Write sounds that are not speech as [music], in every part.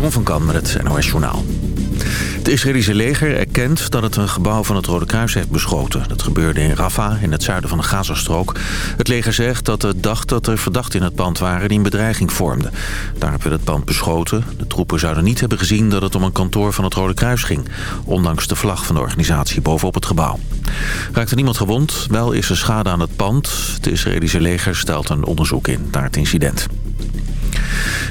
Jeroen van Kan met het NOS Journaal. Het Israëlische leger erkent dat het een gebouw van het Rode Kruis heeft beschoten. Dat gebeurde in Rafah, in het zuiden van de Gazastrook. Het leger zegt dat het dacht dat er verdachten in het pand waren die een bedreiging vormden. Daarop werd het pand beschoten. De troepen zouden niet hebben gezien dat het om een kantoor van het Rode Kruis ging. Ondanks de vlag van de organisatie bovenop het gebouw. Raakte niemand gewond, wel is er schade aan het pand. Het Israëlische leger stelt een onderzoek in naar het incident.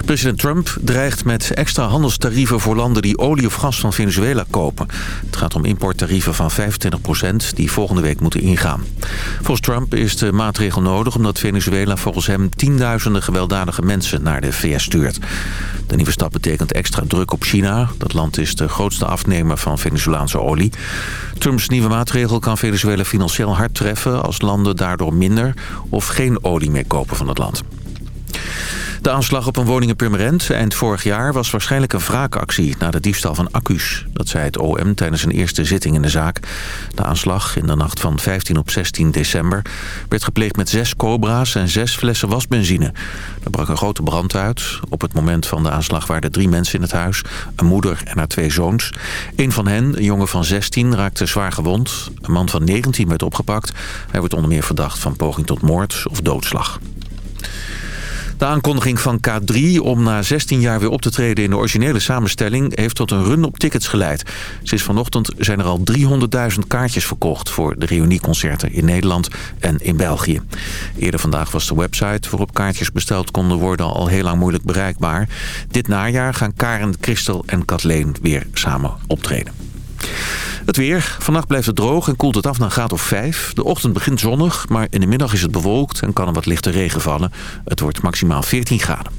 President Trump dreigt met extra handelstarieven voor landen die olie of gas van Venezuela kopen. Het gaat om importtarieven van 25% die volgende week moeten ingaan. Volgens Trump is de maatregel nodig omdat Venezuela volgens hem tienduizenden gewelddadige mensen naar de VS stuurt. De nieuwe stap betekent extra druk op China. Dat land is de grootste afnemer van Venezolaanse olie. Trumps nieuwe maatregel kan Venezuela financieel hard treffen als landen daardoor minder of geen olie meer kopen van het land. De aanslag op een woning in Purmerend eind vorig jaar was waarschijnlijk een wraakactie na de diefstal van accu's. Dat zei het OM tijdens een eerste zitting in de zaak. De aanslag in de nacht van 15 op 16 december werd gepleegd met zes cobra's en zes flessen wasbenzine. Er brak een grote brand uit. Op het moment van de aanslag waren drie mensen in het huis. Een moeder en haar twee zoons. Een van hen, een jongen van 16, raakte zwaar gewond. Een man van 19 werd opgepakt. Hij wordt onder meer verdacht van poging tot moord of doodslag. De aankondiging van K3 om na 16 jaar weer op te treden in de originele samenstelling... heeft tot een run op tickets geleid. Sinds vanochtend zijn er al 300.000 kaartjes verkocht... voor de reunieconcerten in Nederland en in België. Eerder vandaag was de website waarop kaartjes besteld konden worden... al heel lang moeilijk bereikbaar. Dit najaar gaan Karen, Christel en Kathleen weer samen optreden. Het weer. Vannacht blijft het droog en koelt het af naar een graad of 5. De ochtend begint zonnig, maar in de middag is het bewolkt en kan er wat lichte regen vallen. Het wordt maximaal 14 graden.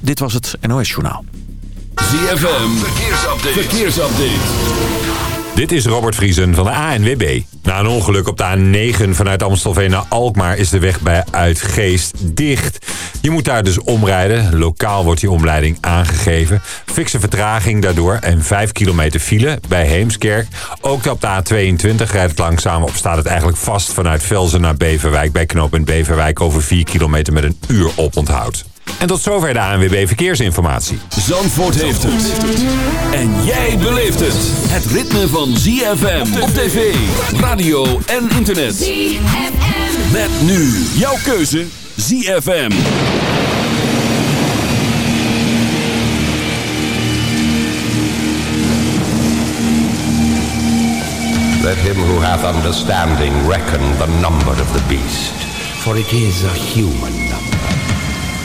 Dit was het NOS Journaal. ZFM. Verkeersupdate. Verkeersupdate. Dit is Robert Vriesen van de ANWB. Na een ongeluk op de A9 vanuit Amstelveen naar Alkmaar is de weg bij Uitgeest dicht. Je moet daar dus omrijden. Lokaal wordt die omleiding aangegeven. Fikse vertraging daardoor en 5 kilometer file bij Heemskerk. Ook op de A22 rijdt het langzaam op. Staat het eigenlijk vast vanuit Velzen naar Beverwijk. Bij knooppunt Beverwijk over 4 kilometer met een uur oponthoud. En tot zover de ANWB Verkeersinformatie. Zandvoort heeft het. En jij beleeft het. Het ritme van ZFM op tv, radio en internet. ZFM. Met nu jouw keuze ZFM. Let him who hath understanding reckon the number of the beast, for it is a human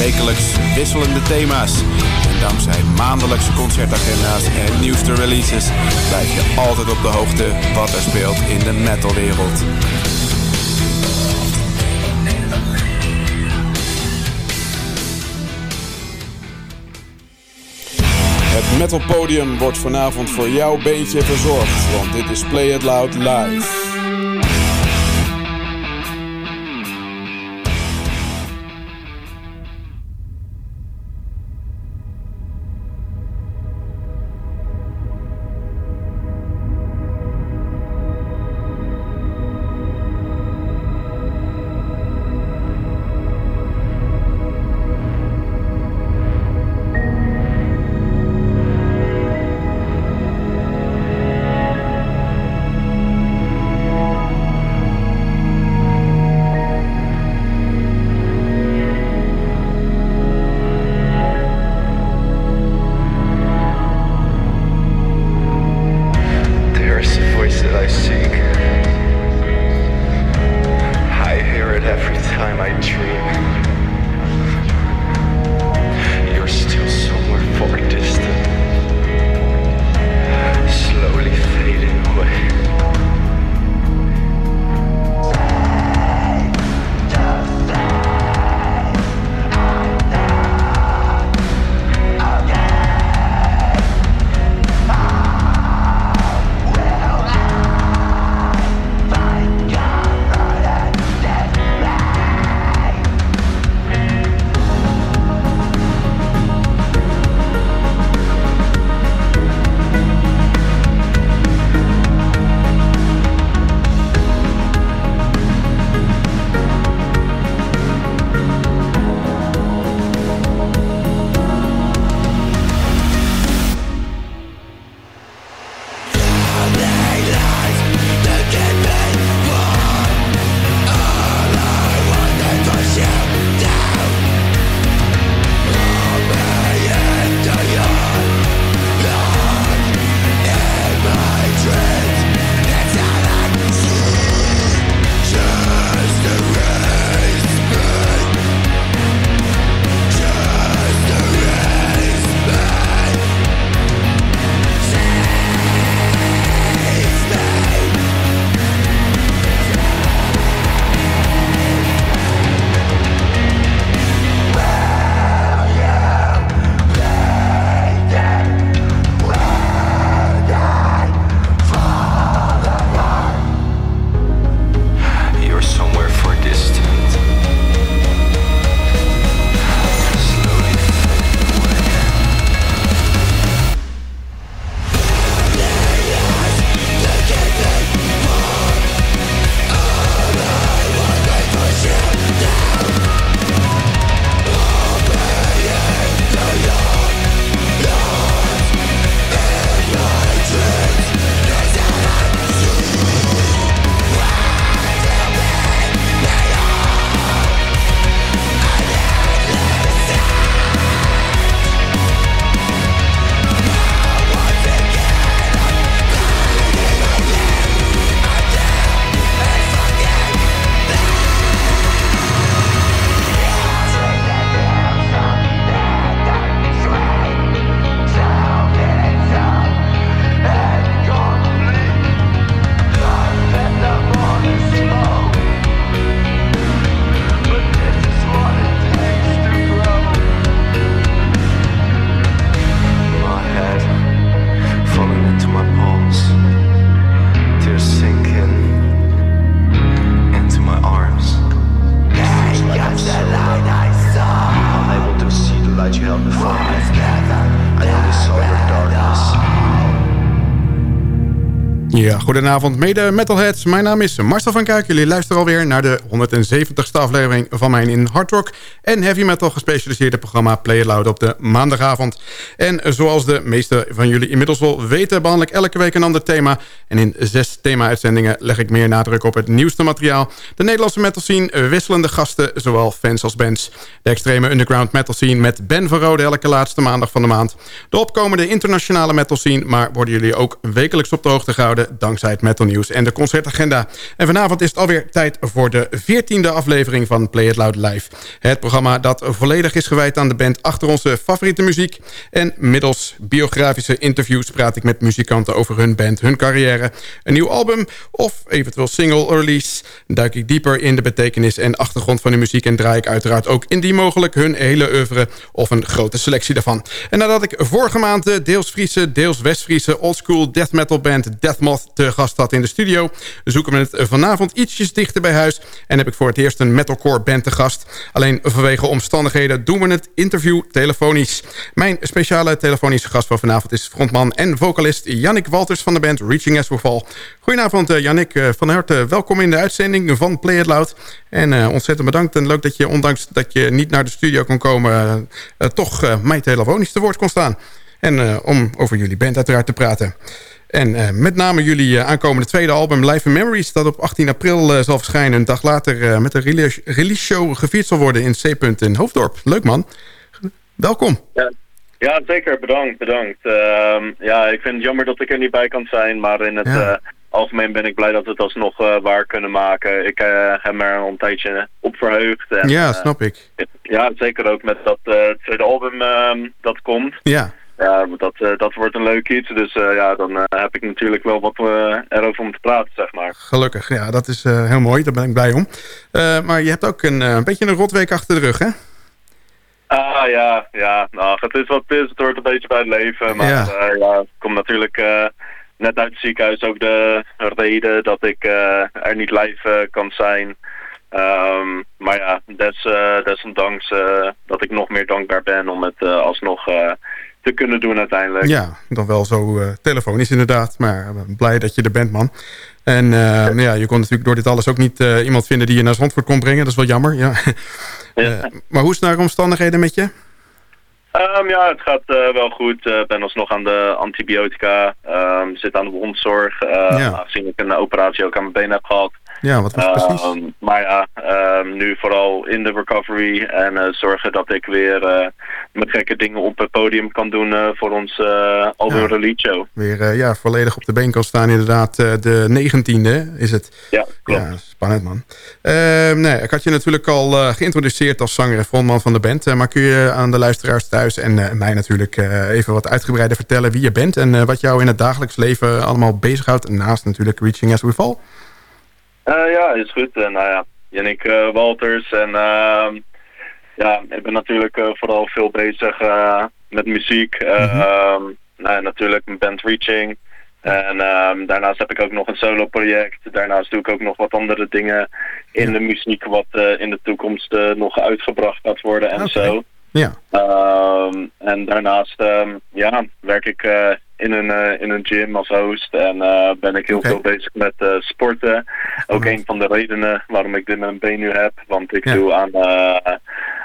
Wekelijks wisselende thema's. En dankzij maandelijkse concertagenda's en nieuwste releases blijf je altijd op de hoogte wat er speelt in de metalwereld. Het Metal Podium wordt vanavond voor jouw beentje verzorgd, want dit is Play It Loud Live. Ja, goedenavond mede metalheads. Mijn naam is Marcel van Kuik. Jullie luisteren alweer naar de 170ste aflevering van mijn in hard rock en heavy metal gespecialiseerde programma Play It Loud op de maandagavond. En zoals de meeste van jullie inmiddels wel weten behandel ik elke week een ander thema. En in zes thema-uitzendingen leg ik meer nadruk op het nieuwste materiaal. De Nederlandse metal scene, wisselende gasten, zowel fans als bands. De extreme underground metal scene met Ben van Rode elke laatste maandag van de maand. De opkomende internationale metal scene, maar worden jullie ook wekelijks op de hoogte gehouden dankzij het Metal News en de concertagenda. En vanavond is het alweer tijd voor de 14e aflevering van Play It Loud Live. Het programma dat volledig is gewijd aan de band achter onze favoriete muziek. En middels biografische interviews praat ik met muzikanten over hun band, hun carrière, een nieuw album of eventueel single release. Duik ik dieper in de betekenis en achtergrond van de muziek en draai ik uiteraard ook indien mogelijk hun hele oeuvre of een grote selectie daarvan. En nadat ik vorige maand de deels Friese, deels West-Friese oldschool death metal band Te gast had in de studio. Zoeken we het vanavond ietsjes dichter bij huis. En heb ik voor het eerst een metalcore band te gast. Alleen vanwege omstandigheden doen we het interview telefonisch. Mijn speciale telefonische gast van vanavond is frontman en vocalist Jannik Walters van de band Reaching As We Fall. Goedenavond Jannik, uh, van harte welkom in de uitzending van Play It Loud. En uh, ontzettend bedankt en leuk dat je ondanks dat je niet naar de studio kon komen... toch mij telefonisch te woord kon staan. En om over jullie band uiteraard te praten. En uh, met name jullie uh, aankomende tweede album Life in Memories... dat op 18 april uh, zal verschijnen. Een dag later met een release, release show gevierd zal worden in C. in Hoofddorp. Leuk man. Welkom. Ja. ja zeker. Bedankt. bedankt. Ehm, ja, ik vind het jammer dat ik er niet bij kan zijn. Maar in het ja. algemeen ben ik blij dat we het alsnog waar kunnen maken. Ik heb me er een tijdje op verheugd. En, ja, snap ik. ja, zeker ook met dat tweede album ehm, dat komt. Ja. Ja, dat, uh, dat wordt een leuk iets. Dus uh, ja, dan uh, heb ik natuurlijk wel wat erover om te praten, zeg maar. Gelukkig, ja, dat is heel mooi. Daar ben ik blij om. maar je hebt ook een, een beetje een rotweek achter de rug, hè? Ah, ja, ja. Nou, het is wat het is. Het hoort een beetje bij het leven. Maar ja, ja ik kom natuurlijk net uit het ziekenhuis ook de reden dat ik er niet live kan zijn. Um, maar ja, des, desondanks dat ik nog meer dankbaar ben om het alsnog te kunnen doen uiteindelijk. Ja, dan wel zo uh, telefonisch inderdaad. Maar uh, blij dat je er bent, man. En uh, ja, je kon natuurlijk door dit alles ook niet iemand vinden die je naar Zandvoort kon brengen. Dat is wel jammer, ja. ja. [laughs] maar hoe is het naar omstandigheden met je? Um, ja, het gaat wel goed. Ik ben alsnog aan de antibiotica. Um, zit aan de wondzorg. Ja. Aangezien ik een operatie ook aan mijn been heb gehad. Ja, wat was het precies? Um, maar ja, um, nu vooral in de recovery en uh, zorgen dat ik weer uh, met gekke dingen op het podium kan doen uh, voor ons ja. release show. Weer ja, volledig op de been kan staan inderdaad. de 19e is het. Ja, klopt. Ja, spannend man. Ehm, nee, ik had je natuurlijk al geïntroduceerd als zanger en frontman van de band. maar kun je aan de luisteraars thuis en mij natuurlijk even wat uitgebreider vertellen wie je bent... en wat jou in het dagelijks leven allemaal bezighoudt. Naast natuurlijk Reaching As We Fall. Uh, ja, is goed. Nou ja, Jannik uh, Walters. En uh, ja, ik ben natuurlijk vooral veel bezig met muziek. Mm -hmm. nou, natuurlijk mijn band Reaching. En um, daarnaast heb ik ook nog een solo project. Daarnaast doe ik ook nog wat andere dingen in ja. de muziek... wat in de toekomst nog uitgebracht gaat worden en okay. zo. Ja. Um, en daarnaast um, ja, werk ik uh, in, een, uh, in een gym als host en uh, ben ik heel okay. veel bezig met sporten. Ook een van de redenen waarom ik dit met een been nu heb. Want ik ja. doe aan,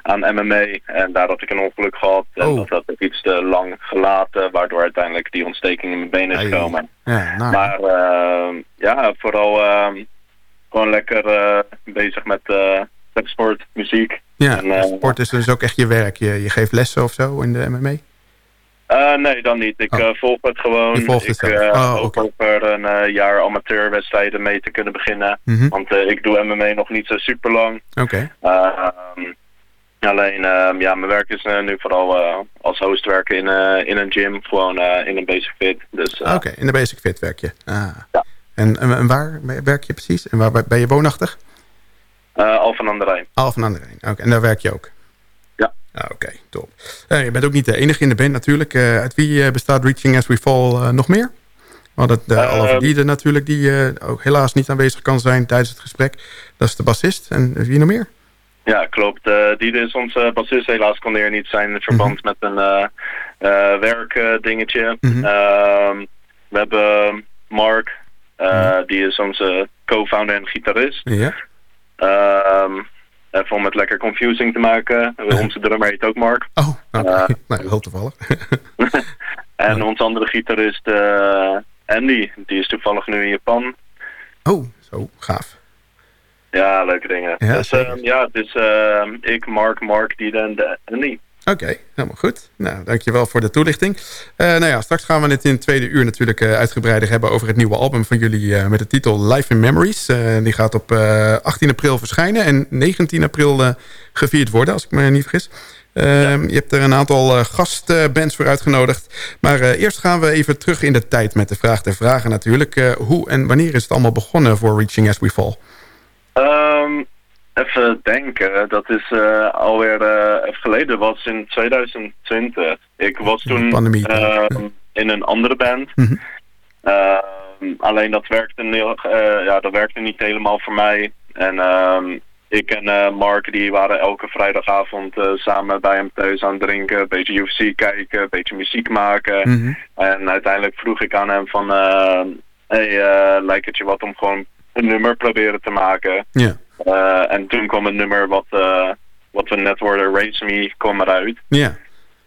aan MMA en daar had ik een ongeluk gehad. En oh. dat had ik iets te lang gelaten, waardoor uiteindelijk die ontsteking in mijn been is gekomen. Ja, nou. Maar ehm, ja, vooral gewoon lekker bezig met, met sport, muziek. Ja, en, uh, sport is dus ook echt je werk. Je, je geeft lessen of zo in de MMA? Uh, nee, dan niet. Ik oh. uh, volg het gewoon. Volgt ik uh, oh, hoop okay. over een jaar amateurwedstrijden mee te kunnen beginnen. Mm -hmm. Want ik doe MMA nog niet zo super lang. Oké. Okay. alleen, ja, mijn werk is nu vooral als host werken in, in een gym. Gewoon in een basic fit. Dus, Oké, okay, in de basic fit werk je. Ah. Ja. En, en, en, waar werk je precies? En waar ben je woonachtig? Uh, Alphen aan de Rijn. Alphen aan de Rijn, oké. En daar werk je ook? Ah, oké, okay, top. Uh, je bent ook niet de enige in de band natuurlijk. Uh, uit wie bestaat Reaching As We Fall nog meer? We hadden de uh, Oliver Diede natuurlijk, die ook helaas niet aanwezig kan zijn tijdens het gesprek. Dat is de bassist. En wie nog meer? Ja, klopt. Uh, Diede is onze bassist. Helaas kon hij er niet zijn in verband mm -hmm. met een werkdingetje. Mm -hmm. we hebben Mark, Uh, Die is onze co-founder en gitarist. Ja. Um, even om het lekker confusing te maken. [laughs] onze drummer heet ook Mark. Oh. Okay. Uh, [laughs] nou, heel toevallig. [laughs] en onze andere gitarist uh, Andy. Die is toevallig nu in Japan. Oh, zo gaaf. Ja, leuke dingen. Ja, dus uh, ja, het is uh, ik, Mark, Mark, die en Andy. Oké, okay, helemaal goed. Nou, dankjewel voor de toelichting. Uh, nou ja, straks gaan we het in het tweede uur natuurlijk uh, uitgebreider hebben... over het nieuwe album van jullie uh, met de titel Life in Memories. die gaat op 18 april verschijnen en 19 april gevierd worden, als ik me niet vergis. Ja. Je hebt er een aantal gastbands voor uitgenodigd. Maar eerst gaan we even terug in de tijd met de vraag der vragen natuurlijk. hoe en wanneer is het allemaal begonnen voor Reaching As We Fall? Um, even denken, dat is uh, alweer uh, even geleden, was in 2020. Ik was toen pandemie, uh, in een andere band. Mm -hmm. alleen dat werkte, ja, dat werkte niet helemaal voor mij. En ehm, ik en Mark die waren elke vrijdagavond samen bij hem thuis aan het drinken. Een beetje UFC kijken, een beetje muziek maken. Mm -hmm. En uiteindelijk vroeg ik aan hem van... hey, lijkt het je wat om gewoon een nummer proberen te maken? Ja. Uh, en toen kwam een nummer wat, uh, wat we net hoorden, Race Me, kwam eruit. Ja.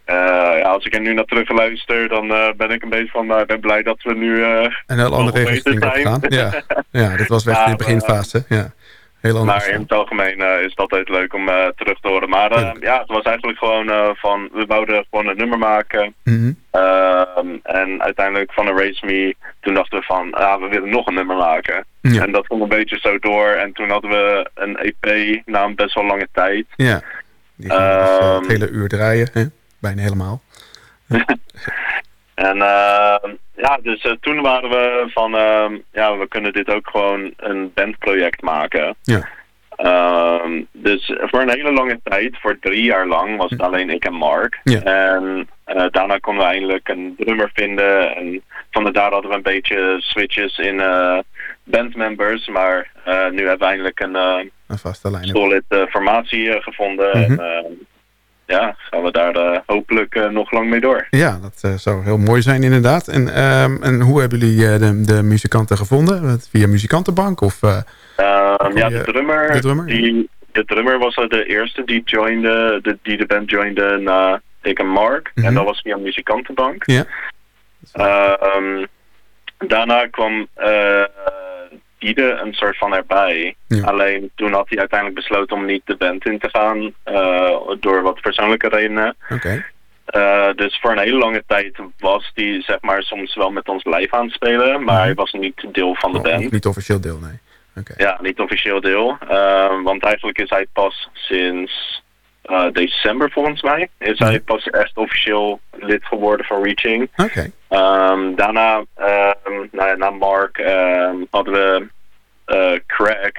Uh, ja, als ik er nu naar terug luister, dan ben ik een beetje van, ik ben blij dat we nu een heel andere richting gaan. Ja. [laughs] ja, dit was weg in de beginfase. Ja. Heel anders. Maar in het algemeen is het altijd leuk om terug te horen. Maar ja. ja, het was eigenlijk gewoon van, we wouden gewoon een nummer maken. Mm -hmm. en uiteindelijk van een Race Me, toen dachten we van, ah, we willen nog een nummer maken. Ja. En dat ging een beetje zo door. En toen hadden we een EP na een best wel lange tijd. Ja, die ging dus, het hele uur draaien. Hè? Bijna helemaal. [laughs] en uh, ja, dus uh, toen waren we van... ja, we kunnen dit ook gewoon een bandproject maken. Ja. Um, dus voor een hele lange tijd, voor drie jaar lang, was het alleen ik en Mark. Ja. En uh, daarna konden we eindelijk een drummer vinden. En van daar hadden we een beetje switches in uh, bandmembers. Maar nu hebben we eindelijk een, een vaste lijn. solid formatie gevonden. Mhm. En ja, gaan we daar hopelijk nog lang mee door. Ja, dat zou heel mooi zijn inderdaad. En, en hoe hebben jullie de, de muzikanten gevonden? Via muzikantenbank of... Um, ja, de drummer, de drummer, die, de drummer was de eerste die, joinde, de, die de band joinde na ik en Mark. Mhm. En dat was via muzikantenbank. Ja. Um, daarna kwam Diede een soort van erbij. Ja. Alleen toen had hij uiteindelijk besloten om niet de band in te gaan. Uh, door wat persoonlijke redenen. Oké. Uh, dus voor een hele lange tijd was hij zeg maar soms wel met ons live aan het spelen. Maar Mhm. hij was niet deel van de Oh, band. Niet officieel deel, nee. Oké. Ja, niet officieel deel. Uh, want eigenlijk is hij pas sinds december volgens mij. Is hij pas echt officieel lid geworden van Reaching. Oké. Um, daarna, um, na Mark, um, hadden we uh, Craig.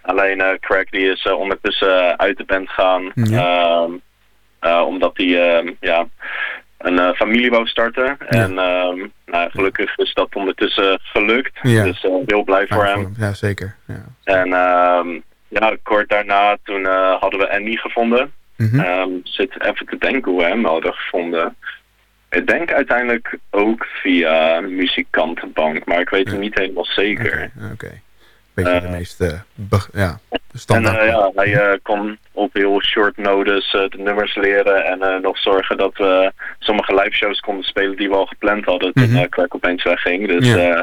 Alleen uh, Craig die is ondertussen uit de band. Ja. Uh, omdat hij ja, een familie wou starten. En um, nou, gelukkig is dat ondertussen gelukt. Ja. Dus uh, heel blij voor hem. Ja, zeker. Ja. En um, ja, kort daarna toen uh, hadden we Andy gevonden. Um, zit even te denken hoe we hem hadden gevonden. Ik denk uiteindelijk ook via muzikantenbank, maar ik weet het niet helemaal zeker. Oké, okay. beetje Uh, de meeste be- ja, En standaard. uh, ja, hij uh, kon op heel short notice uh, de nummers leren en uh, nog zorgen dat we sommige live shows konden spelen die we al gepland hadden toen Mhm. uh, Crack opeens wegging. Dus, Ja. uh,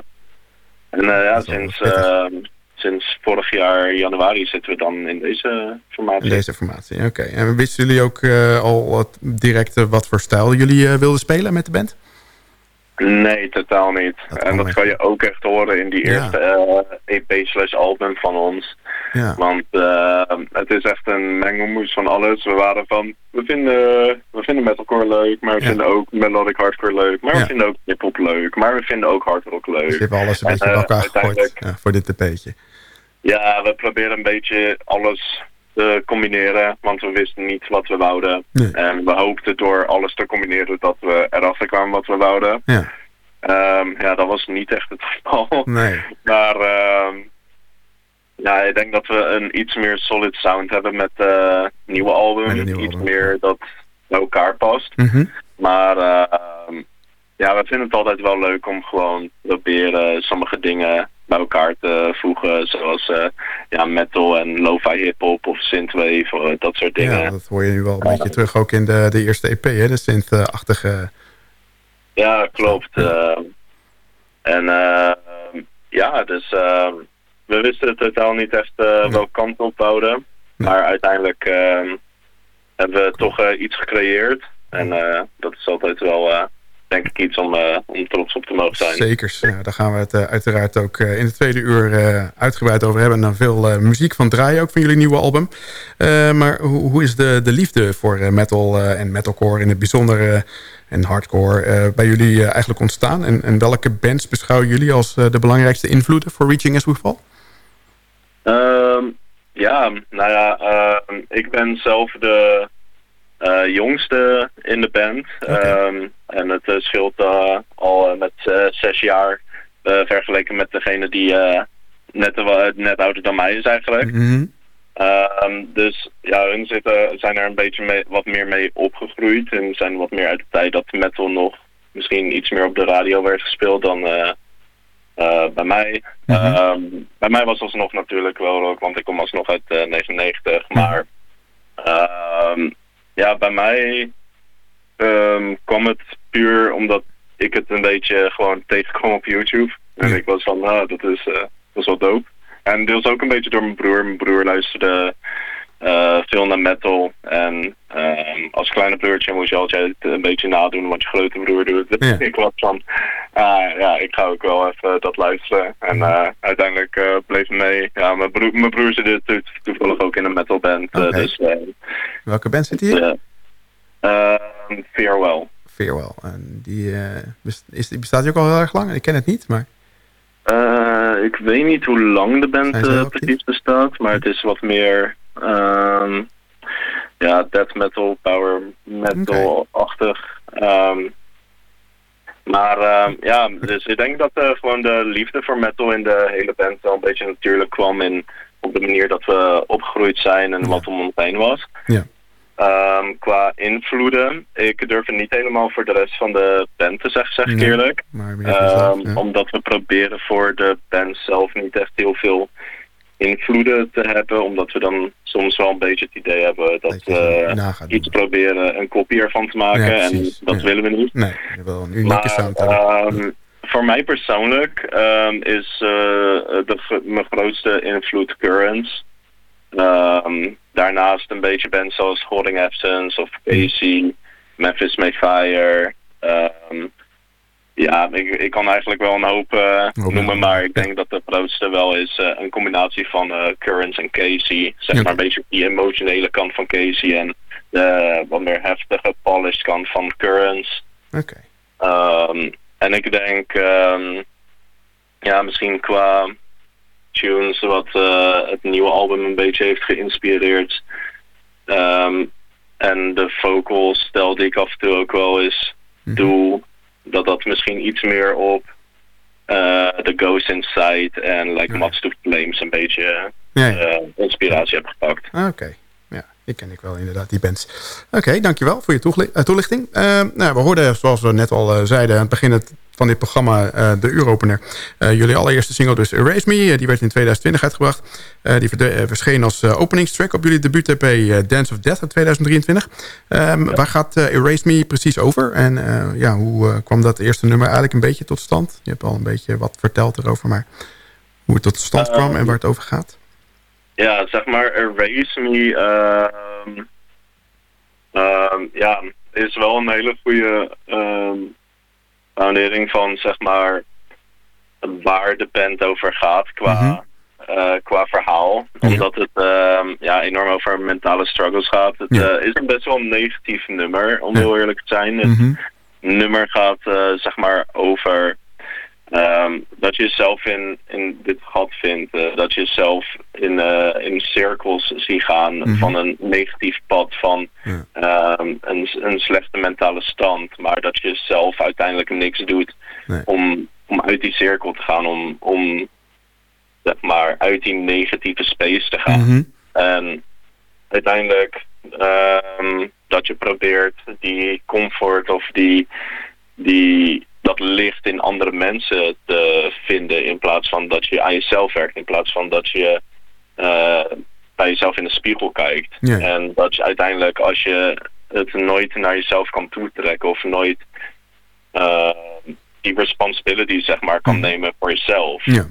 en uh, ja, sinds, uh, sinds vorig jaar januari zitten we dan in deze formatie. In deze formatie, oké. En wisten jullie ook eh, al wat direct eh, wat voor stijl jullie eh, wilden spelen met de band? Nee, totaal niet. Dat en dat kan je ook echt horen in die Ja. eerste uh, EP slash album van ons. Ja, Want uh, het is echt een mengelmoes van alles. We waren van, we vinden, we vinden metalcore leuk, maar we Ja. vinden ook melodic hardcore leuk. Maar we vinden ook hiphop leuk, maar we vinden ook hardrock leuk. dus je hebt alles een En, beetje bij uh, elkaar gegooid voor dit EP'tje. Ja, we proberen een beetje alles te combineren, want we wisten niet wat we wouden. Nee. En we hoopten door alles te combineren dat we erachter kwamen wat we wouden. Ja, Um, ja, dat was niet echt het geval. nee. [laughs] Maar uh, ja, ik denk dat we een iets meer solid sound hebben met uh, nieuwe album. Met een nieuwe iets album, meer dat bij elkaar past. Mhm. Maar uh, ja, we vinden het altijd wel leuk om gewoon proberen sommige dingen bij elkaar te voegen. Zoals uh, ja, metal en lo-fi hip-hop of synthwave, of dat soort dingen. Ja, dat hoor je nu wel een beetje terug ook in de, de eerste EP, hè? de synth-achtige... Ja, klopt. en ja, dus we wisten het totaal niet echt uh, welke kant op houden. Maar uiteindelijk hebben we toch iets gecreëerd. En dat is altijd wel, denk ik, iets om, om trots op te mogen zijn. Zeker. Ja, daar gaan we het uiteraard ook in de tweede uur uitgebreid over hebben. En dan veel muziek van draaien ook van jullie nieuwe album. maar hoe, hoe, is de, de liefde voor metal en metalcore in het bijzonder en hardcore bij jullie eigenlijk ontstaan? En, en welke bands beschouwen jullie als de belangrijkste invloeden voor Reaching As We Fall? Um, ja, nou ja, uh, ik ben zelf de uh, jongste in de band. Okay. Um, en het uh, scheelt uh, al met zes jaar vergeleken met degene die net, net ouder dan mij is eigenlijk. Mm -hmm. um, dus ja, hun zitten, zijn er een beetje mee, wat meer mee opgegroeid. En zijn wat meer uit de tijd dat metal nog misschien iets meer op de radio werd gespeeld dan uh, bij mij. Mm -hmm. bij mij was alsnog natuurlijk wel leuk, want ik kom alsnog uit uh, 99. Maar uh, ja, bij mij um, kwam het puur omdat ik het een beetje gewoon tegenkwam op YouTube. En ik was van, nou, dat is, dat is wel dope. En deels ook een beetje door mijn broer. Mijn broer luisterde uh, veel naar metal. En um, als kleine broertje moest je altijd een beetje nadoen wat je grote broer doet. Ja. ik was van, uh, ja, ik ga ook wel even dat luisteren. En uh, uiteindelijk bleef mee. Ja, mijn broer, mijn broer zit to toevallig ook in een metalband. Okay. dus, Welke band zit hier? Farewell. Farewell. En die, is, die bestaat ook al heel erg lang? Ik ken het niet, maar... ik weet niet hoe lang de band precies bestaat, maar het is wat meer Um, ja, death metal, power metal-achtig. Okay. Um, maar um, ja, dus ik denk dat uh, gewoon de liefde voor metal in de hele band wel een beetje natuurlijk kwam in op de manier dat we opgegroeid zijn en ja. wat om ons heen was. Ja. Um, qua invloeden, ik durf het niet helemaal voor de rest van de band te zeggen, zeg ik nee, eerlijk. Maar um, zelf, ja. Omdat we proberen voor de band zelf niet echt heel veel invloeden te hebben. Omdat we dan soms wel een beetje het idee hebben dat, we uh, iets proberen een kopie ervan te maken. Ja, en dat ja. willen we niet. Nee, wil een unieke. Um, voor mij persoonlijk um, is uh, de, mijn grootste invloed Currents. Um, daarnaast een beetje bands zoals Holding Absence of Casey, Memphis Mayfire. Um, ja, ik, ik kan eigenlijk wel een hoop uh, noemen, maar ik denk dat de grootste wel is uh, een combinatie van uh, Currents en Casey. Zeg maar een beetje die emotionele kant van Casey en de wat meer heftige, polished kant van Currents. Oké. Okay. Um, en ik denk, um, ja, misschien qua tunes wat het nieuwe album een beetje heeft geïnspireerd. Um, en de vocal stijl die ik af en toe ook wel eens mm -hmm. doe dat dat misschien iets meer op uh, The Ghost Inside en like. Mats to Flames een beetje. Uh, inspiratie heb gepakt. Oké, okay. Die ken ik wel inderdaad, die bands. Oké, okay, dankjewel voor je toelichting. Uh, nou, we hoorden, zoals we net al zeiden aan het begin van dit programma, uh, de uuropener. Jullie allereerste single dus Erase Me, die werd in 2020 uitgebracht. die verscheen als openingstrack op jullie debuut-EP Dance of Death in 2023. Um, ja. Waar gaat Erase Me precies over? En ja, hoe kwam dat eerste nummer eigenlijk een beetje tot stand? Je hebt al een beetje wat verteld erover, maar hoe het tot stand kwam en waar het over gaat? Ja, zeg maar Erase Me... Um, um, ja, is wel een hele goede foundering van zeg maar waar de band over gaat qua, mm -hmm. uh, qua verhaal. Ja. Omdat het ja, enorm over mentale struggles gaat. Het ja. uh, is een best wel een negatief nummer, om heel eerlijk te zijn. Het mm -hmm. nummer gaat uh, zeg maar over um, dat je jezelf in, in dit gat vindt. dat je jezelf in, in cirkels ziet gaan Mhm. mm -hmm. van een negatief pad van um, een, een slechte mentale stand. Maar dat je zelf uiteindelijk niks doet nee. om, om uit die cirkel te gaan. Om, om zeg maar uit die negatieve space te gaan. Mm -hmm. En uiteindelijk um, dat je probeert die comfort of die die, dat licht in andere mensen te vinden in plaats van dat je aan jezelf werkt. In plaats van dat je uh, bij jezelf in de spiegel kijkt. En dat je uiteindelijk als je het nooit naar jezelf kan toetrekken of nooit uh, die responsibility zeg maar kan nemen voor jezelf. Ja.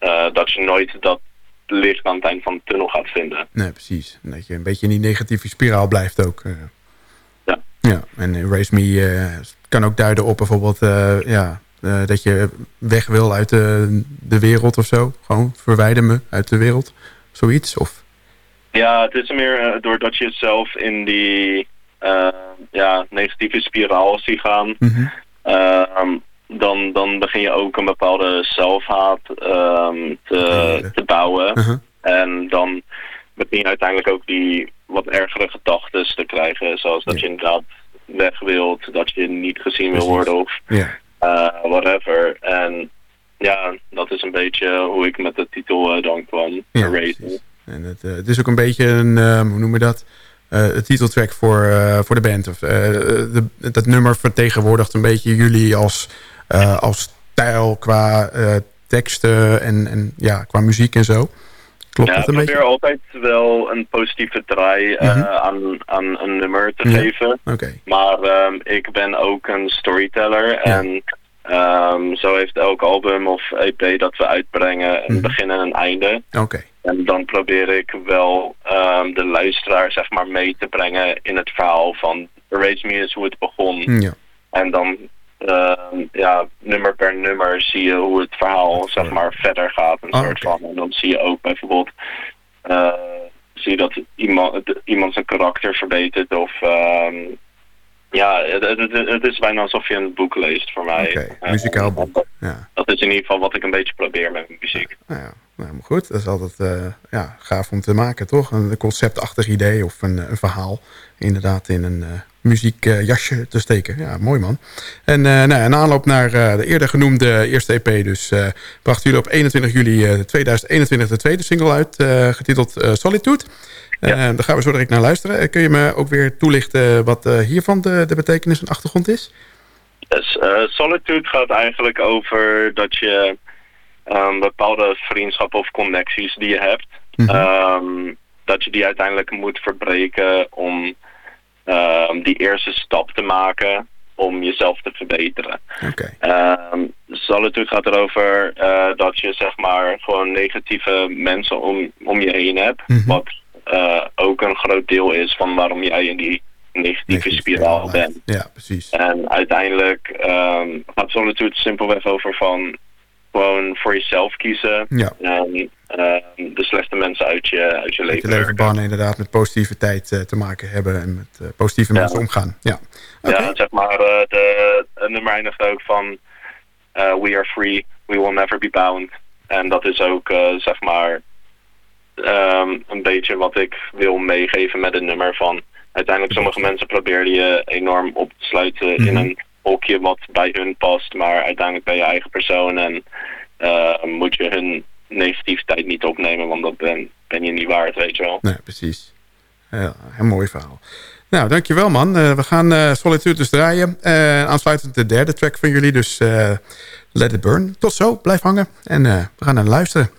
Uh, dat je nooit dat licht aan het eind van de tunnel gaat vinden. Nee, precies. Dat je een beetje in die negatieve spiraal blijft ook. Ja. En Raise Me kan ook duiden op bijvoorbeeld ja, dat je weg wil uit de, de wereld of zo. Gewoon verwijder me uit de wereld. Zoiets? Of... Ja, het is meer doordat je zelf in die ja, negatieve spiraal zie gaan, mm dan, dan begin je ook een bepaalde zelfhaat um, te, te bouwen. Uh-huh. En dan je uiteindelijk ook die wat ergere gedachten te krijgen. Zoals dat je inderdaad weg wilt, dat je niet gezien wil worden of uh, whatever. En ja, dat is een beetje hoe ik met de titel uh, dan kwam. Ja, en het, uh, het, is ook een beetje een, hoe noem je dat? uh, titeltrack voor, voor de band. Of, de, dat nummer vertegenwoordigt een beetje jullie als, als stijl qua teksten en, en ja, qua muziek en zo. Klopt ja, dat een beetje? Ik probeer altijd wel een positieve draai uh, aan, aan een nummer te geven. Okay. Maar um, ik ben ook een storyteller. En um, zo heeft elk album of EP dat we uitbrengen een mhm. begin en een einde. Oké. En dan probeer ik wel um, de luisteraar zeg maar mee te brengen in het verhaal van Raise Me is hoe het begon. Ja. En dan uh, ja, nummer per nummer zie je hoe het verhaal zeg maar verder gaat. Een oh, soort van. En dan zie je ook bijvoorbeeld uh, zie je dat iemand, iemand zijn karakter verbetert of um, ja, het, het, het, is bijna alsof je een boek leest voor mij. Oké, okay, muzikaal boek. Ja. Dat is in ieder geval wat ik een beetje probeer met muziek. ja. Nou, maar goed, dat is altijd uh, ja, gaaf om te maken, toch? Een conceptachtig idee of een, een verhaal. Inderdaad in een uh, muziekjasje te steken. Ja, mooi man. En uh, nou, in aanloop naar de eerder genoemde eerste EP... dus brachten jullie op 21 juli 2021 de tweede single uit... getiteld Solitude. Ja. daar gaan we zo direct naar luisteren. kun je me ook weer toelichten wat hiervan de, de betekenis en achtergrond is? Yes, Solitude gaat eigenlijk over dat je um, bepaalde vriendschappen of connecties die je hebt. Mhm. Ehm, dat je die uiteindelijk moet verbreken om um, die eerste stap te maken om jezelf te verbeteren. Okay. Um, Solitude gaat erover uh, dat je zeg maar gewoon negatieve mensen om, om je heen hebt. Mhm. Wat uh, ook een groot deel is van waarom jij in die negatieve spiraal bent. Ja, precies. En uiteindelijk um, gaat Solitude simpelweg over van gewoon voor jezelf kiezen. Ja. En uh, de slechte mensen uit je, uit je leven. Je leven bannen inderdaad met positiviteit uh, te maken hebben en met uh, positieve mensen omgaan. Ja, okay. ja zeg maar, de, de nummer eindigt ook van We are free, we will never be bound. En dat is ook zeg maar um, een beetje wat ik wil meegeven met het nummer van uiteindelijk sommige mensen proberen je enorm op te sluiten mm -hmm. in mhm. een hokje wat bij hun past. Maar uiteindelijk ben je eigen persoon en uh, moet je hun negativiteit niet opnemen. Want dat ben, ben je niet waard, weet je wel. Nee, precies. Een mooi verhaal. Nou, dankjewel man. Uh, we gaan uh, Solitude dus draaien. Aansluitend de derde track van jullie, dus Let It Burn. Tot zo, blijf hangen en we gaan naar luisteren.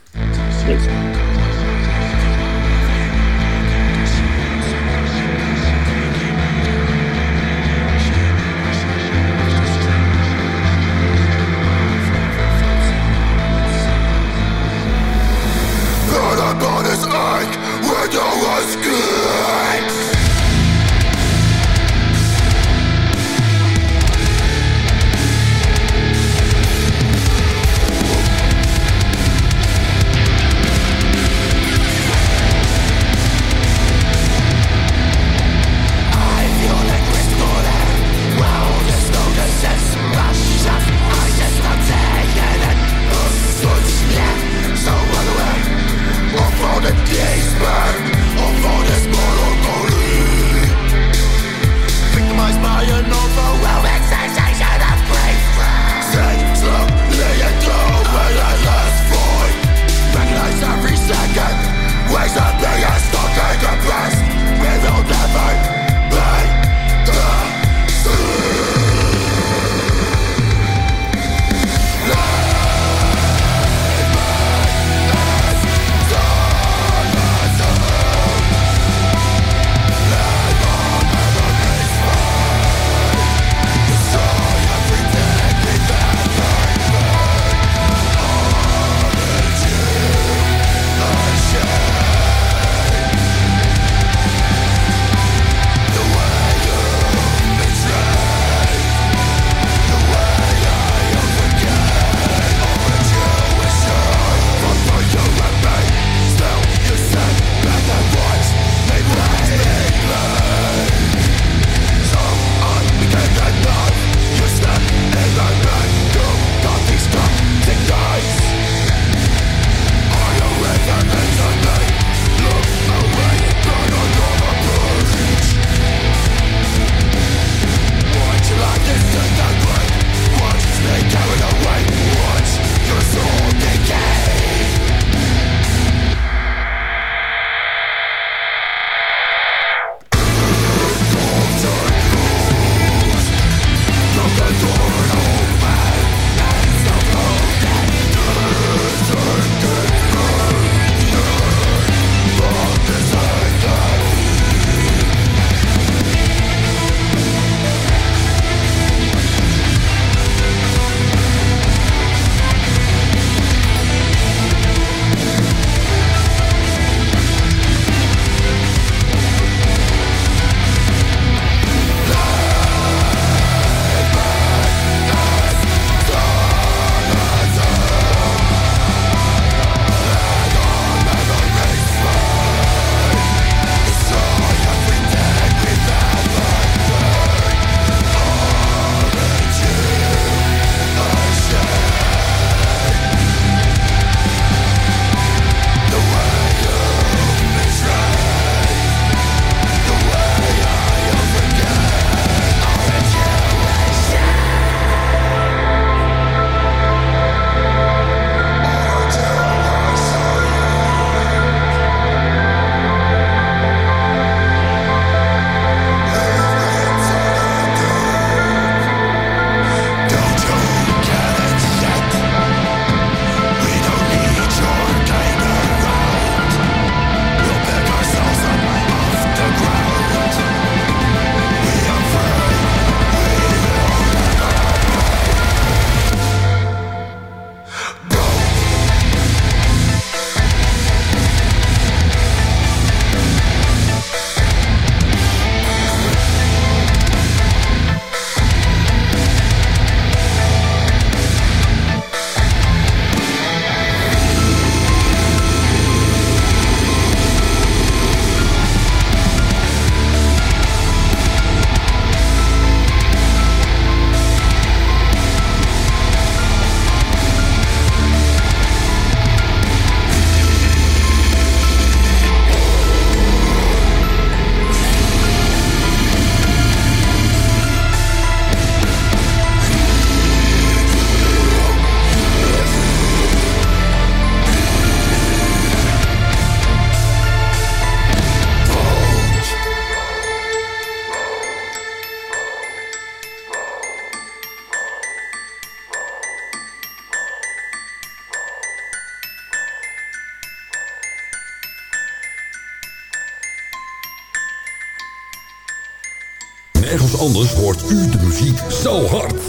Zo hard.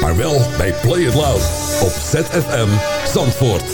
Maar wel bij Play It Loud op ZFM Zandvoort.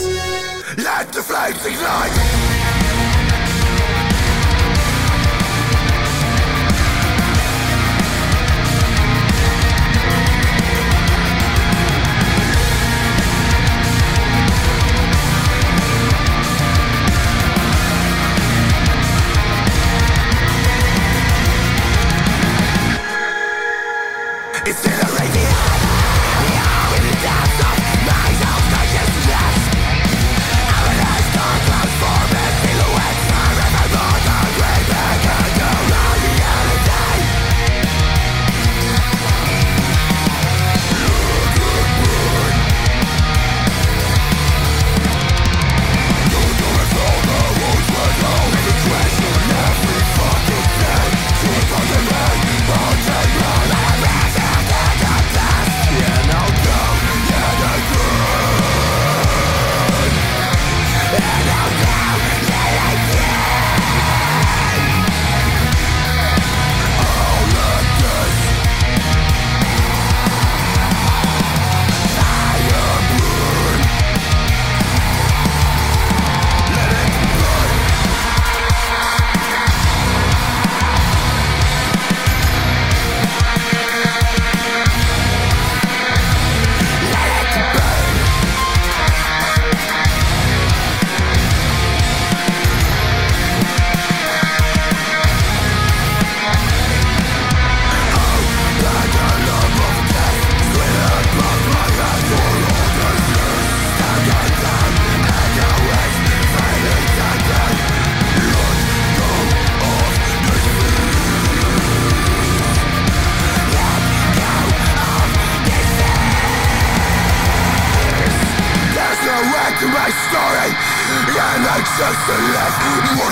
Let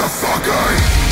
the flames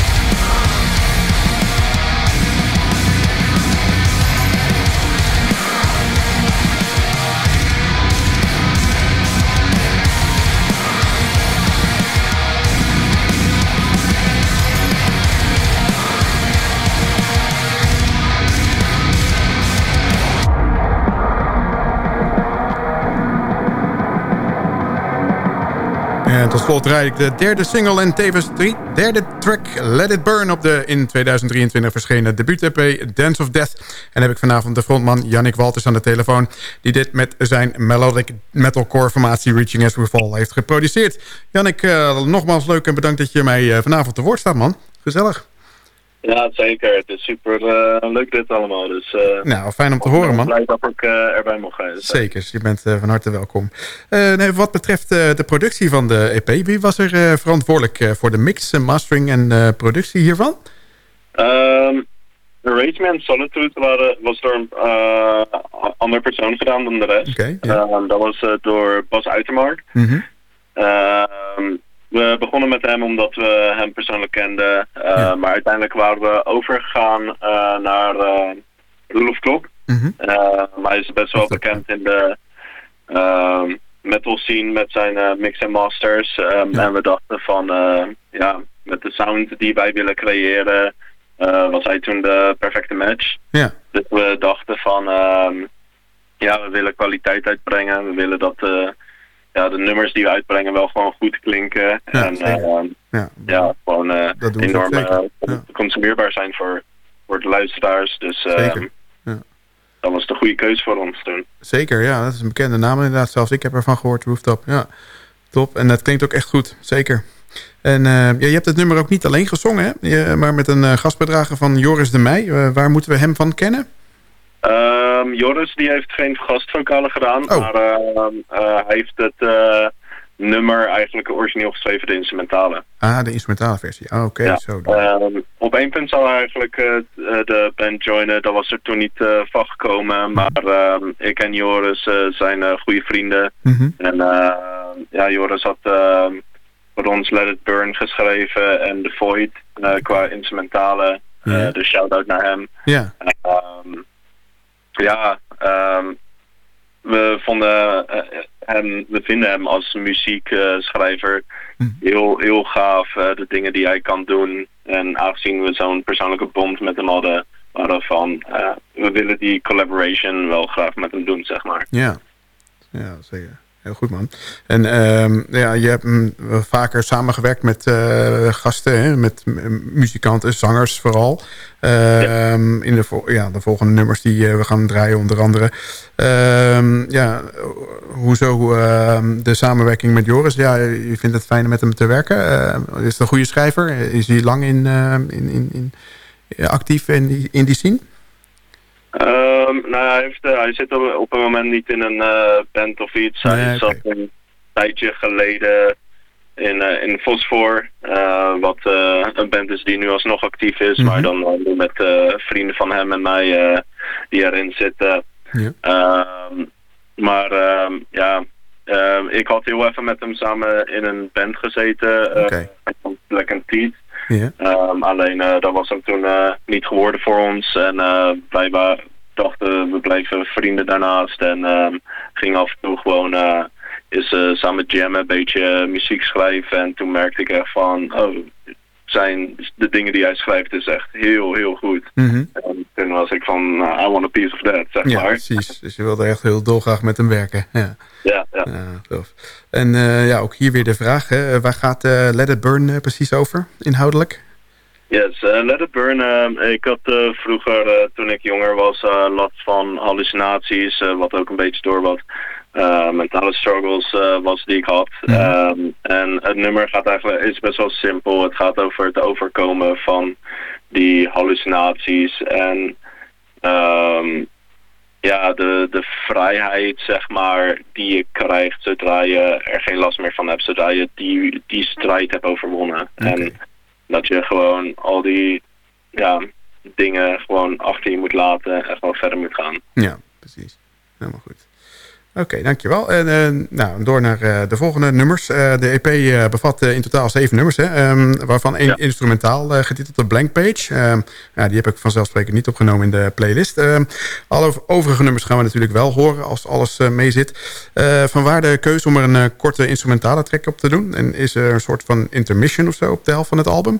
ignite! slot rijd ik de derde single en tevens drie, derde track Let It Burn... op de in 2023 verschenen debuut-EP Dance of Death. En heb ik vanavond de frontman Yannick Walters aan de telefoon... die dit met zijn melodic metalcore formatie Reaching As We Fall heeft geproduceerd. Yannick, uh, nogmaals leuk en bedankt dat je mij uh, vanavond te woord staat, man. Gezellig. Ja, zeker. Het is super uh, leuk dit allemaal. Dus, uh, nou, fijn om te horen, man. Blij dat ik uh, erbij mocht gaan. Zeker, je bent van harte welkom. nee, wat betreft de productie van de EP, wie was er verantwoordelijk voor de mix, mastering en productie hiervan? Um, Rage Man Solitude waren, was door een andere persoon gedaan dan de rest. Okay, yeah. um, dat was door Bas Uitermark. Mm -hmm. We begonnen met hem omdat we hem persoonlijk kenden. Uh, ja. Maar uiteindelijk waren we overgegaan uh, naar uh, Roelof Klok. Mm -hmm. maar hij is best wel bekend in de metal scene met zijn mix en masters. Um, ja. En we dachten van, ja, met de sound die wij willen creëren, was hij toen de perfecte match. Ja. Dus we dachten van, ja, we willen kwaliteit uitbrengen. We willen dat ja, de nummers die we uitbrengen wel gewoon goed klinken. Ja, en uh, ja. ja, gewoon uh, enorm uh, ja. consumeerbaar zijn voor, voor de luisteraars. Dus ja. dat was de goede keuze voor ons toen. Zeker, ja. Dat is een bekende naam inderdaad. Zelfs ik heb ervan gehoord, Rooftop. Ja, top. En dat klinkt ook echt goed. Zeker. En ja, je hebt het nummer ook niet alleen gezongen, hè? Je, maar met een gastbedrager van Joris de Meij. waar moeten we hem van kennen? Um, Joris die heeft geen gastvokalen gedaan, oh. maar uh, uh, hij heeft het uh, nummer eigenlijk origineel geschreven, de instrumentale. Ah, de instrumentale versie. Ah, oké. Okay, ja. zo. Um, op één punt zou hij eigenlijk de band joinen. Dat was er toen niet van gekomen. Maar ehm, ik en Joris zijn goede vrienden. Mm -hmm. En ja, Joris had voor ons Let It Burn geschreven en The Void qua instrumentale. Ja. dus shout-out naar hem. Ja. Ja, um, we vonden uh, hem, we vinden hem als muziekschrijver hm. heel, heel gaaf. Uh, de dingen die hij kan doen. En aangezien we zo'n persoonlijke bond met hem hadden, waren van, we willen die collaboration wel graag met hem doen, zeg maar. Ja, ja zeker. Heel goed, man. En uh, ja, je hebt mm, vaker samengewerkt met uh, gasten, hè? met muzikanten, zangers vooral. Uh, ja. In de, ja, de volgende nummers die uh, we gaan draaien, onder andere. Ehm, ja, hoezo ehm, de samenwerking met Joris? Ja, je vindt het fijn om met hem te werken. is het een goede schrijver? Is hij lang in, in, in, in actief in die, in die scene? Um, nou, hij, heeft, uh, hij zit op, op een moment niet in een uh, band of iets. Hij zat een tijdje geleden in, uh, in Fosfor. wat een band is die nu alsnog actief is. Mm -hmm. Maar dan met vrienden van hem en mij die erin zitten. Ja. Um, maar um, ja, ik had heel even met hem samen in een band gezeten. Okay. Black and Teeth. Ja. Um, alleen uh, dat was hem toen uh, niet geworden voor ons. En uh, wij dachten we blijven vrienden daarnaast. En um, gingen af en toe gewoon is, samen jammen, een beetje muziek schrijven. En toen merkte ik echt van, oh, zijn, de dingen die hij schrijft is echt heel, heel goed. Mm -hmm. En toen was ik van, uh, I want a piece of that, zeg ja, maar. precies. Dus je wilde echt heel dolgraag met hem werken. Ja, ja. ja. ja tof. En uh, ja, ook hier weer de vraag, hè. waar gaat uh, Let It Burn precies over, inhoudelijk? Yes, Let It Burn. Ik had vroeger, toen ik jonger was, last van hallucinaties. wat ook een beetje door wat mentale struggles was die ik had. -hmm. um, en het nummer gaat eigenlijk, is best wel simpel. Het gaat over het overkomen van die hallucinaties. En um, ja, de, de vrijheid, zeg maar, die je krijgt zodra je er geen last meer van hebt. Zodra je die, die strijd hebt overwonnen. Okay. En dat je gewoon al die ja, dingen gewoon achter je moet laten en gewoon verder moet gaan. Ja, precies. Helemaal goed. Oké, okay, dankjewel. En uh, nou, door naar uh, de volgende nummers. Uh, de EP bevat in totaal zeven nummers, hè, um, waarvan één ja. instrumentaal getiteld de Blank Page. Um, ja, die heb ik vanzelfsprekend niet opgenomen in de playlist. Um, alle overige nummers gaan we natuurlijk wel horen als alles mee zit. vanwaar de keuze om er een korte instrumentale track op te doen? En is er een soort van intermission of zo op de helft van het album?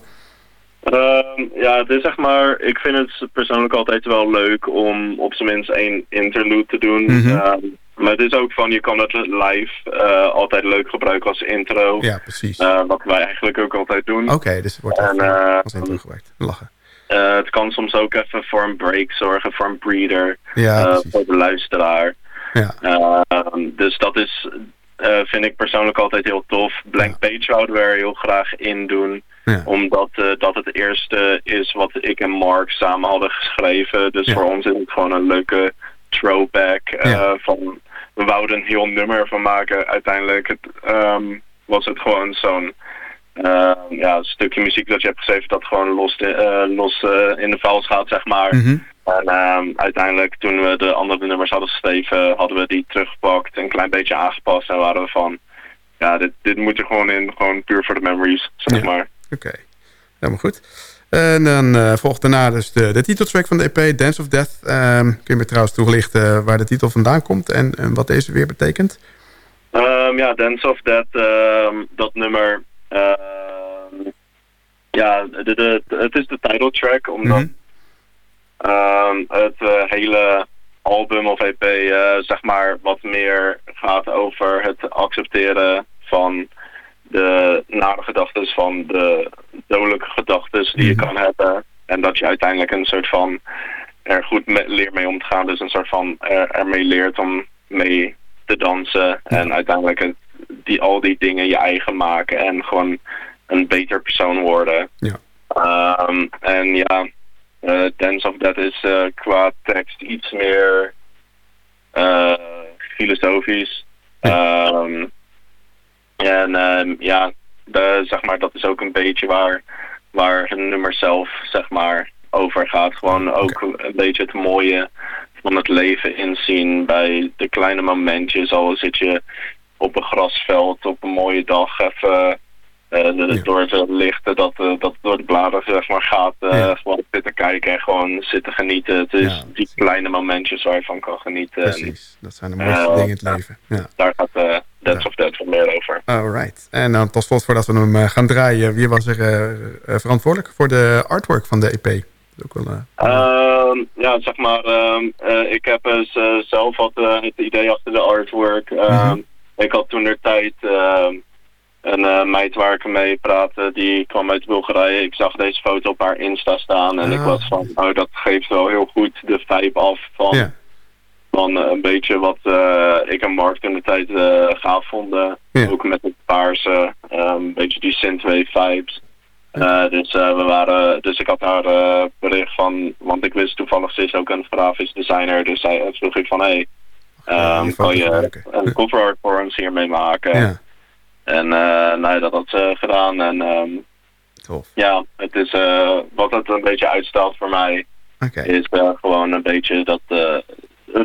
Um, ja, het is zeg maar, ik vind het persoonlijk altijd wel leuk om op zijn minst één interlude te doen. Mm -hmm. um, maar het is ook van, je kan het live uh, altijd leuk gebruiken als intro. Ja, precies. Uh, wat wij eigenlijk ook altijd doen. Oké, okay, dus het wordt en, uh, als intro gebruikt. Lachen. het kan soms ook even voor een break zorgen, voor een breather. Ja, voor de luisteraar. Ja. Dus dat is, vind ik persoonlijk altijd heel tof. Blank ja. Page we er heel graag in doen. Ja. Omdat dat het eerste is wat ik en Mark samen hadden geschreven. Dus voor ons is het gewoon een leuke throwback. Uh, van, we wouden een heel nummer van maken. Uiteindelijk het, um, was het gewoon zo'n uh, ja, stukje muziek dat je hebt geschreven dat gewoon los, in, los in de vuils gaat, zeg maar. Mm -hmm. En um, uiteindelijk toen we de andere nummers hadden geschreven, hadden we die teruggepakt, een klein beetje aangepast en waren we van, ja, dit, dit moet er gewoon in, gewoon puur voor de memories, zeg maar. Oké, okay. helemaal goed. En dan uh, volgt daarna dus de, de titeltrack van de EP, Dance of Death. Um, kun je me trouwens toelichten waar de titel vandaan komt en, en wat deze weer betekent? Um, ja, Dance of Death, um, dat nummer... ja, de, de, de, het is de title track, omdat mm -hmm. het uh, hele album of EP, uh, zeg maar, wat meer gaat over het accepteren van de nare gedachten van de dodelijke gedachten die je kan hebben. En dat je uiteindelijk een soort van er goed me leert mee om te gaan. Dus een soort van er, ermee leert om mee te dansen. En uiteindelijk het, die, al die dingen je eigen maken. En gewoon een beter persoon worden. Ja. Um, en ja, uh, Dance of That is uh, qua tekst iets meer uh, filosofisch. Ja. Um, en um, ja, de, zeg maar, dat is ook een beetje waar, waar het nummer zelf zeg maar, over gaat. Gewoon ook okay. een beetje het mooie van het leven inzien bij de kleine momentjes. Al zit je op een grasveld op een mooie dag even uh, de, ja. door het lichten dat, uh, dat door de bladeren zeg maar, gaat. Uh, ja. Gewoon zitten kijken en gewoon zitten genieten. Het is ja, die kleine momentjes waar je van kan genieten. Precies, dat zijn de mooiste dingen in het leven. Ja. Daar gaat Dance of Dead wat meer over. Alright. En dan tot slot voordat we hem gaan draaien. Wie was er verantwoordelijk voor de artwork van de EP? Ook wel, Ehm, ja, zeg maar, ehm, eh, ik heb dus, eh, zelf had, eh, het idee achter de artwork. Ehm, Mhm. Ik had toen de tijd een eh, meid waar ik mee praatte, die kwam uit Bulgarije. Ik zag deze foto op haar Insta staan en ik Ah. was van, oh dat geeft wel heel goed de vibe af van. Van eh, een beetje wat eh, ik en Mark toen de tijd eh, gaaf vonden. Ja. Ook met het paarse, een beetje die synthwave vibes. Eh, dus, we waren, dus ik had haar bericht van, want ik wist toevallig, ze is ook een grafisch designer. Dus zij vroeg ik van, hé, hey, ehm, kan je een cover art voor ons hiermee maken? ja, En eh, nou, dat had ze gedaan. En ehm, tof. ja, het is, eh, wat het een beetje uitstelt voor mij, Oké, is gewoon een beetje dat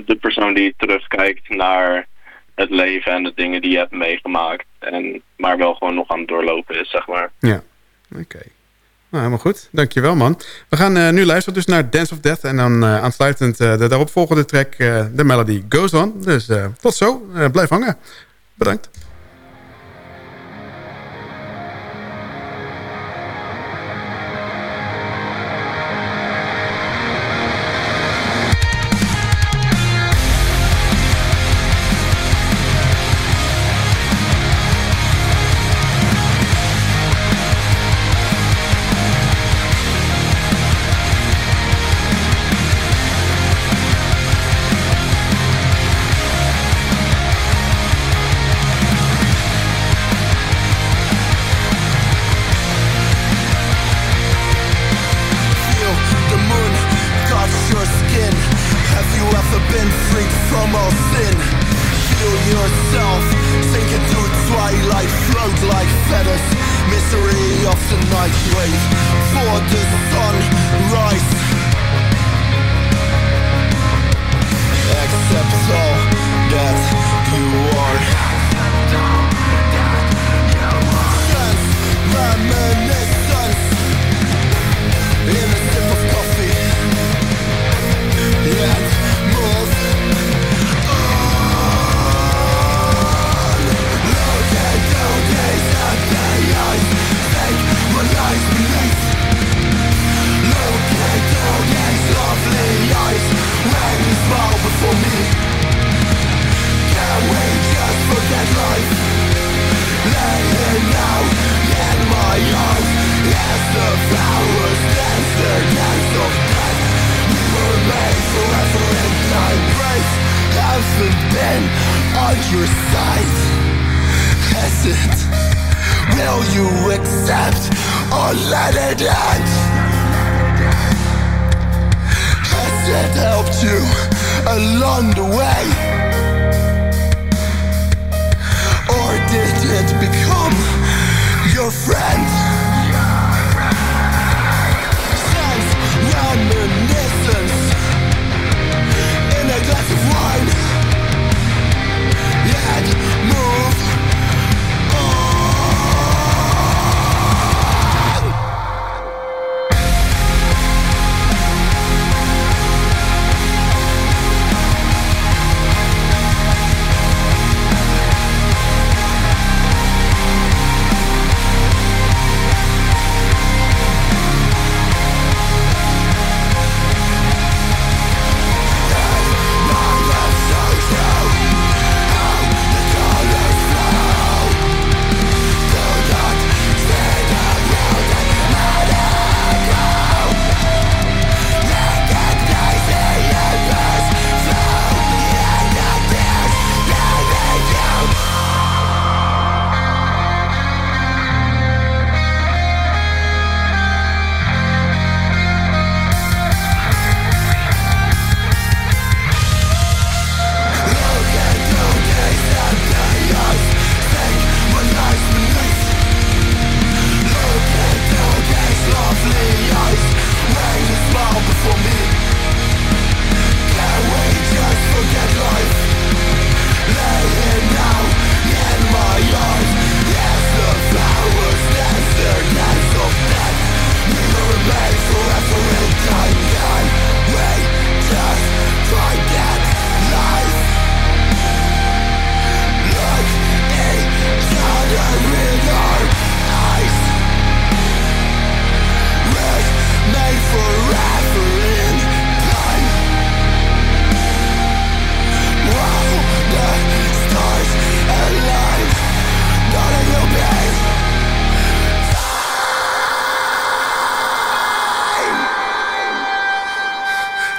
de persoon die terugkijkt naar het leven en de dingen die je hebt meegemaakt. En, maar wel gewoon nog aan het doorlopen is, zeg maar. oké. Nou, helemaal goed. Dankjewel, man. We gaan eh, nu luisteren dus naar Dance of Death. En dan eh, aansluitend eh, de daaropvolgende track, eh, de melody Goes On. Dus eh, tot zo. Eh, blijf hangen. Bedankt.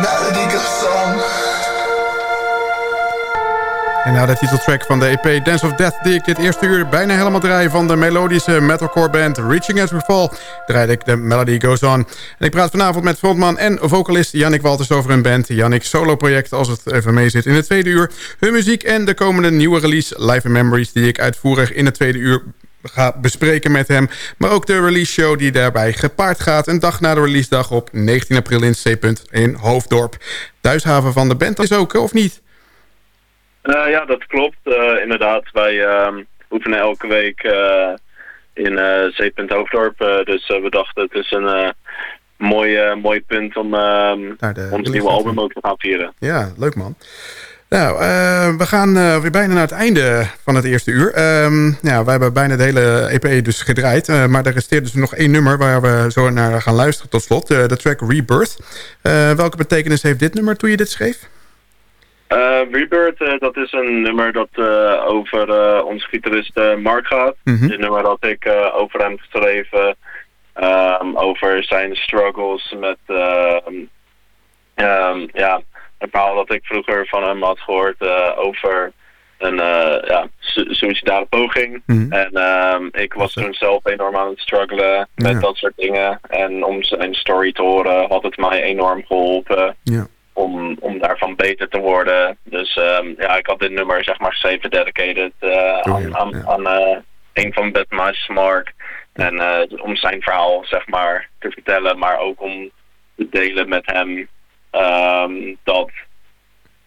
Melody goes on. En nou de titeltrack van de EP Dance of Death... die ik dit eerste uur bijna helemaal draai... van de melodische metalcore band Reaching As We Fall... draaide ik de Melody Goes On. En ik praat vanavond met frontman en vocalist Jannik Walters over hun band. Jannik solo project als het even mee zit in het tweede uur. Hun muziek en de komende nieuwe release Live in Memories... die ik uitvoerig in het tweede uur ga bespreken met hem. Maar ook de release show die daarbij gepaard gaat. Een dag na de release dag op 19 april in C. in Hoofddorp. Thuishaven van de band is ook, of niet? Eh, ja, dat klopt. Eh, inderdaad, wij ehm, oefenen elke week eh, in uh, C. Hoofddorp. Eh, dus we dachten het is een eh, mooi, eh, mooi punt om ehm, ons nieuwe album ook te gaan vieren. Ja, leuk man. Nou, eh, we gaan eh, weer bijna naar het einde van het eerste uur. Ehm ja, wij hebben bijna de hele EP dus gedraaid. eh, maar er resteert dus nog één nummer waar we zo naar gaan luisteren tot slot. de track Rebirth. Welke betekenis heeft dit nummer toen je dit schreef? Rebirth, dat is een nummer dat over onze gitarist Mark gaat. Mhm. Dit nummer had ik over hem geschreven. ehm, over zijn struggles met, ehm, ja, een verhaal dat ik vroeger van hem had gehoord eh, over een uh, ja, su suicidale poging. Mhm. En ehm, ik was toen zelf enorm aan het struggelen met Ja. dat soort dingen. En om zijn story te horen had het mij enorm geholpen Ja. om, om daarvan beter te worden. Dus ehm, ja, ik had dit nummer zeg maar geschreven, dedicated eh, aan, ja, aan, aan eh, een van Bad Maatjes, Mark. En eh, om zijn verhaal zeg maar te vertellen, maar ook om te delen met hem ehm, dat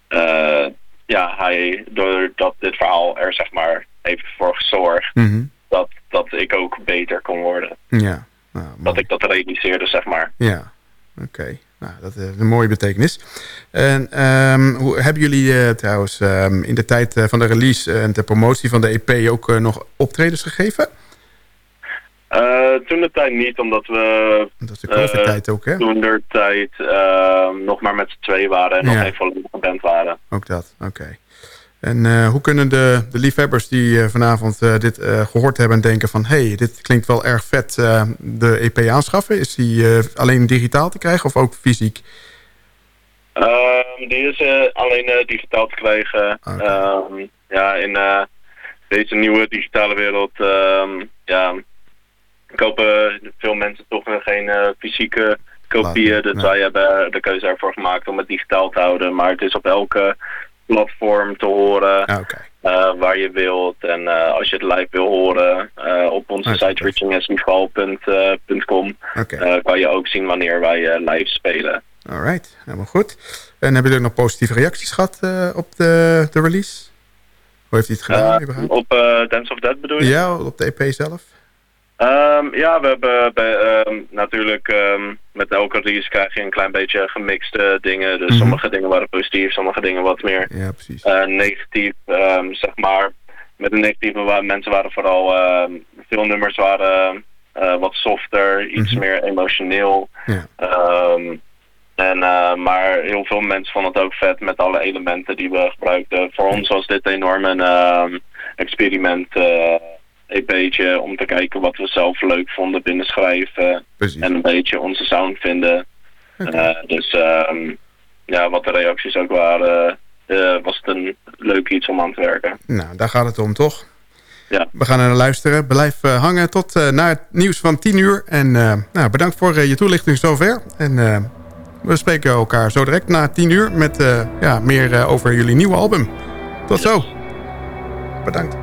eh, ja, hij doordat dit verhaal er zeg maar heeft voor gezorgd Mhm. dat, dat ik ook beter kon worden. Ja. Nou, Dat ik dat realiseerde zeg maar. Ja, oké. Nou, dat is een mooie betekenis. En ehm, hoe, hebben jullie eh, trouwens ehm, in de tijd eh, van de release en de promotie van de EP ook eh, nog optredens gegeven? Eh, toen de tijd niet, omdat we Dat is de Eh, COVID-tijd ook, hè? toen de tijd ehm, nog maar met z'n twee waren en Ja. nog geen volledige band waren. Ook dat, oké. En eh, hoe kunnen de, de liefhebbers die eh, vanavond eh, dit eh, gehoord hebben... denken van, hey, dit klinkt wel erg vet, eh, de EP aanschaffen? Is die eh, alleen digitaal te krijgen of ook fysiek? Ehm, die is eh, alleen eh, digitaal te krijgen. Ehm, ja, in eh, deze nieuwe digitale wereld ehm, ja, kopen veel mensen toch nog geen eh, fysieke kopieën. Dus wij hebben de keuze ervoor gemaakt om het digitaal te houden. Maar het is op elke platform te horen Ah, eh, waar je wilt. En eh, als je het live wil horen op onze Oké, site Oké, eh, kan je ook zien wanneer wij eh, live spelen. alright. Helemaal goed. En hebben jullie nog positieve reacties gehad eh, op de, de release? Hoe heeft hij het gedaan, Eh, op eh, Dance of Dead bedoel je? Ja, op de EP zelf? Ehm, ja, we hebben bij, ehm, natuurlijk ehm, met elke release krijg je een klein beetje gemixte dingen. Dus Mhm. sommige dingen waren positief, sommige dingen wat meer Ja, precies. eh, negatief, zeg maar. Met de negatieve mensen waren vooral, veel nummers waren eh, wat softer, iets Mhm. meer emotioneel. Ja. En, eh, maar heel veel mensen vonden het ook vet met alle elementen die we gebruikten. Voor ons was dit enorm een experiment, eh EP'tje, om te kijken wat we zelf leuk vonden binnen schrijven. Precies. En een beetje onze sound vinden. Eh, dus ehm, ja, wat de reacties ook waren, eh, was het een leuk iets om aan te werken. Nou, daar gaat het om, toch? Ja. We gaan naar luisteren. Blijf eh, hangen tot na het nieuws van 10 uur. En nou, bedankt voor je toelichting zover. En we spreken elkaar zo direct na 10 uur... met ja, meer over jullie nieuwe album. Tot zo. Bedankt.